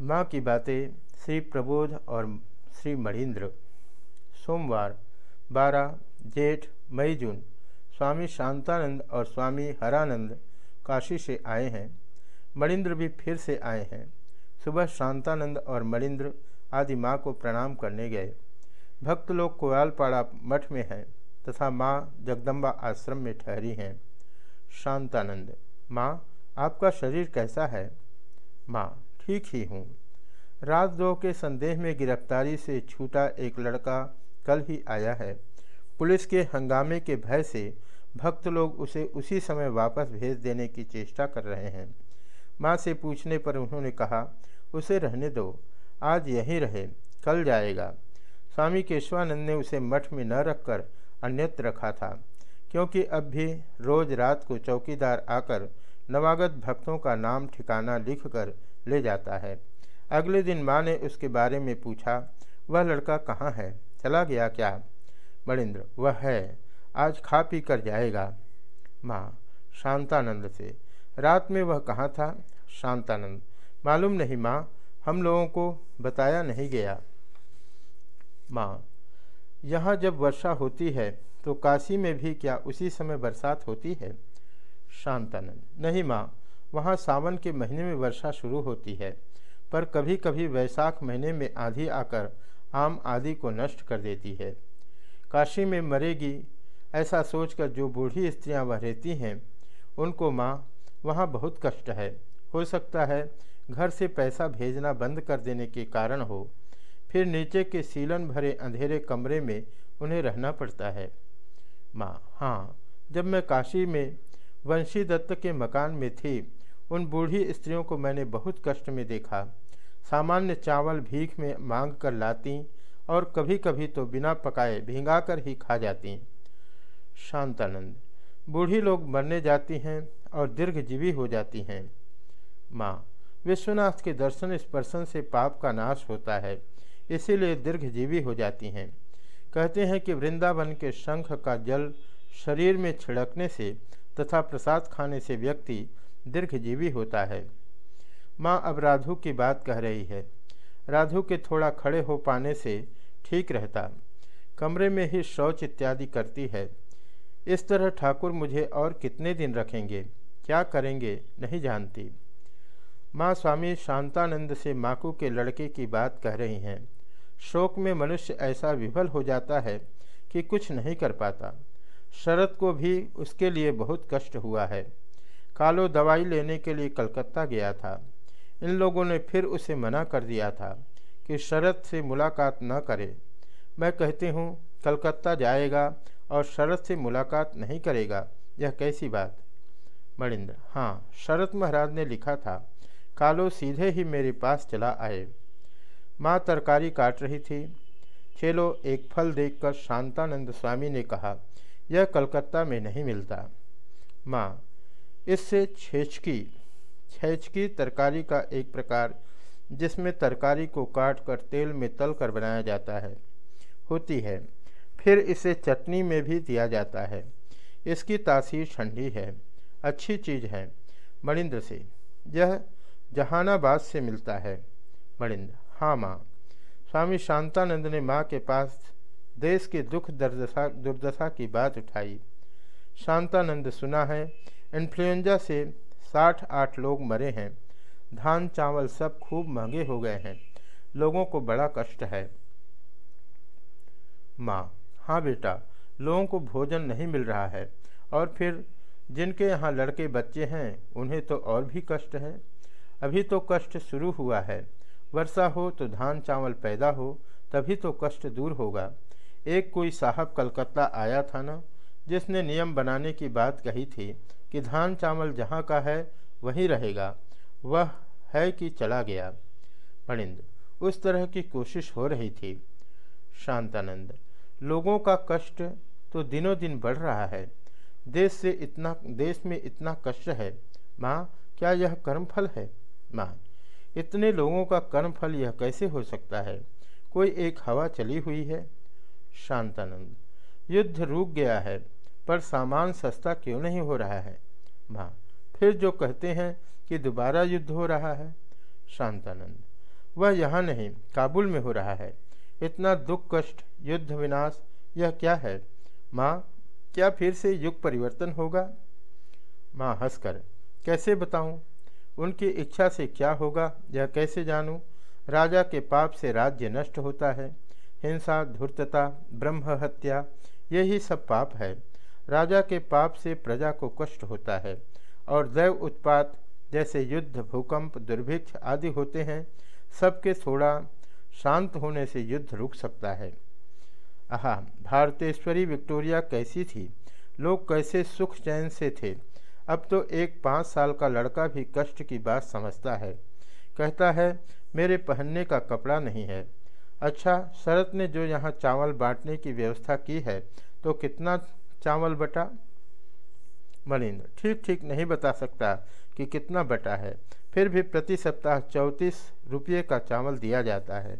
माँ की बातें श्री प्रबोध और श्री मणिंद्र। सोमवार 12 जेठ, मई, जून। स्वामी शांतानंद और स्वामी हरानंद काशी से आए हैं। मणिंद्र भी फिर से आए हैं। सुबह शांतानंद और मणिंद्र आदि माँ को प्रणाम करने गए। भक्त लोग कोयालपाड़ा मठ में हैं तथा माँ जगदम्बा आश्रम में ठहरी हैं। शांतानंद, माँ, आपका शरीर कैसा है? माँ ठीक ही हूँ। रात दो के संदेह में गिरफ्तारी से छूटा एक लड़का कल ही आया है। पुलिस के हंगामे के भय से भक्त लोग उसे उसी समय वापस भेज देने की चेष्टा कर रहे हैं। माँ से पूछने पर उन्होंने कहा, उसे रहने दो, आज यहीं रहे, कल जाएगा। स्वामी केशवानंद ने उसे मठ में न रखकर अन्यत्र रखा था, क्योंकि अब भी रोज रात को चौकीदार आकर नवागत भक्तों का नाम ठिकाना लिखकर ले जाता है। अगले दिन माँ ने उसके बारे में पूछा, वह लड़का कहाँ है? चला गया क्या? मणिंद्र, वह है। आज खा पी कर जाएगा। माँ शांतानंद से, रात में वह कहाँ था? शांतानंद, मालूम नहीं माँ, हम लोगों को बताया नहीं गया। माँ, यहाँ जब वर्षा होती है तो काशी में भी क्या उसी समय बरसात होती है? शांतानंद, नहीं माँ वहाँ सावन के महीने में वर्षा शुरू होती है, पर कभी कभी वैशाख महीने में आधी आकर आम आदि को नष्ट कर देती है। काशी में मरेगी, ऐसा सोचकर जो बूढ़ी स्त्रियाँ वह रहती हैं, उनको माँ, वहाँ बहुत कष्ट है। हो सकता है घर से पैसा भेजना बंद कर देने के कारण हो, फिर नीचे के सीलन भरे अंधेरे कमरे में उन्हें रहना पड़ता है। माँ हाँ जब मैं काशी में वंशी दत्त के मकान में थी उन बूढ़ी स्त्रियों को मैंने बहुत कष्ट में देखा। सामान्य चावल भीख में मांग कर लाती और कभी कभी तो बिना पकाए भींगा कर ही खा जाती। शांतानंद, बूढ़ी लोग मरने जाती हैं और दीर्घजीवी हो जाती हैं। माँ, विश्वनाथ के दर्शन स्पर्शन से पाप का नाश होता है, इसीलिए दीर्घजीवी हो जाती हैं। कहते हैं कि वृंदावन के शंख का जल शरीर में छिड़कने से तथा प्रसाद खाने से व्यक्ति दीर्घजीवी होता है। माँ अब राधु की बात कह रही है। राधु के थोड़ा खड़े हो पाने से ठीक रहता। कमरे में ही शौच इत्यादि करती है। इस तरह ठाकुर मुझे और कितने दिन रखेंगे? क्या करेंगे? नहीं जानती। माँ स्वामी शांतानंद से माकू के लड़के की बात कह रही हैं। शोक में मनुष्य ऐसा विफल हो जाता है कि कुछ नहीं कर पाता। शरद को भी उसके लिए बहुत कष्ट हुआ है। कालो दवाई लेने के लिए कलकत्ता गया था। इन लोगों ने फिर उसे मना कर दिया था कि शरद से मुलाकात न करे। मैं कहती हूँ, कलकत्ता जाएगा और शरद से मुलाकात नहीं करेगा, यह कैसी बात? मणिंद्र हाँ शरद महाराज ने लिखा था, कालो सीधे ही मेरे पास चला आए। माँ तरकारी काट रही थी। चलो एक फल देखकर शांतानंद स्वामी ने कहा, यह कलकत्ता में नहीं मिलता। माँ इससे छेचकी छेचकी तरकारी का एक प्रकार, जिसमें तरकारी को काट कर तेल में तल कर बनाया जाता है, होती है। फिर इसे चटनी में भी दिया जाता है। इसकी तासीर ठंडी है, अच्छी चीज़ है, मणिंद्र से। यह जहानाबाद से मिलता है, मणिंद्र। हाँ माँ। स्वामी शांतानंद ने माँ के पास देश के दुख दुर्दशा दुर्दशा की बात उठाई। शांतानंद सुना है इन्फ्लुएंजा से साठ आठ लोग मरे हैं। धान, चावल सब खूब महँगे हो गए हैं। लोगों को बड़ा कष्ट है। माँ हाँ बेटा, लोगों को भोजन नहीं मिल रहा है। और फिर जिनके यहाँ लड़के बच्चे हैं, उन्हें तो और भी कष्ट है। अभी तो कष्ट शुरू हुआ है। वर्षा हो तो धान, चावल पैदा हो, तभी तो कष्ट दूर होगा। एक कोई साहब कलकत्ता आया था ना, जिसने नियम बनाने की बात कही थी कि धान चावल जहाँ का है, वहीं रहेगा। वह है कि चला गया। मणिंद उस तरह की कोशिश हो रही थी। शांतानंद, लोगों का कष्ट तो दिनों दिन बढ़ रहा है। देश से इतना, देश में इतना कष्ट है। माँ, क्या यह कर्मफल है? माँ, इतने लोगों का कर्मफल यह कैसे हो सकता है? कोई एक हवा चली हुई है? शांतानंद, युद्ध रुक गया है। पर सामान सस्ता क्यों नहीं हो रहा है? माँ, फिर जो कहते हैं कि दोबारा युद्ध हो रहा है? शांतानंद, वह यहाँ नहीं, काबुल में हो रहा है। इतना दुख, कष्ट, युद्ध, विनाश, यह क्या है? माँ, क्या फिर से युग परिवर्तन होगा? माँ हंसकर, कैसे बताऊँ? उनकी इच्छा से क्या होगा, यह कैसे जानूँ? राजा के पाप से राज्य नष्ट होता है। हिंसा, धूर्तता, ब्रह्म हत्या, यही सब पाप है। राजा के पाप से प्रजा को कष्ट होता है और दैव उत्पात जैसे युद्ध, भूकंप, दुर्भिक्ष आदि होते हैं, सबके थोड़ा शांत होने से युद्ध रुक सकता है। आह, भारतेश्वरी विक्टोरिया कैसी थी? लोग कैसे सुख चैन से थे? अब तो एक पाँच साल का लड़का भी कष्ट की बात समझता है। कहता है, मेरे पहनने का कपड़ा नहीं है। अच्छा शरत ने जो यहाँ चावल बांटने की व्यवस्था की है तो कितना चावल बटा मलिंद्र ठीक ठीक, नहीं बता सकता कि कितना बटा है। फिर भी प्रति सप्ताह चौंतीस रुपये का चावल दिया जाता है।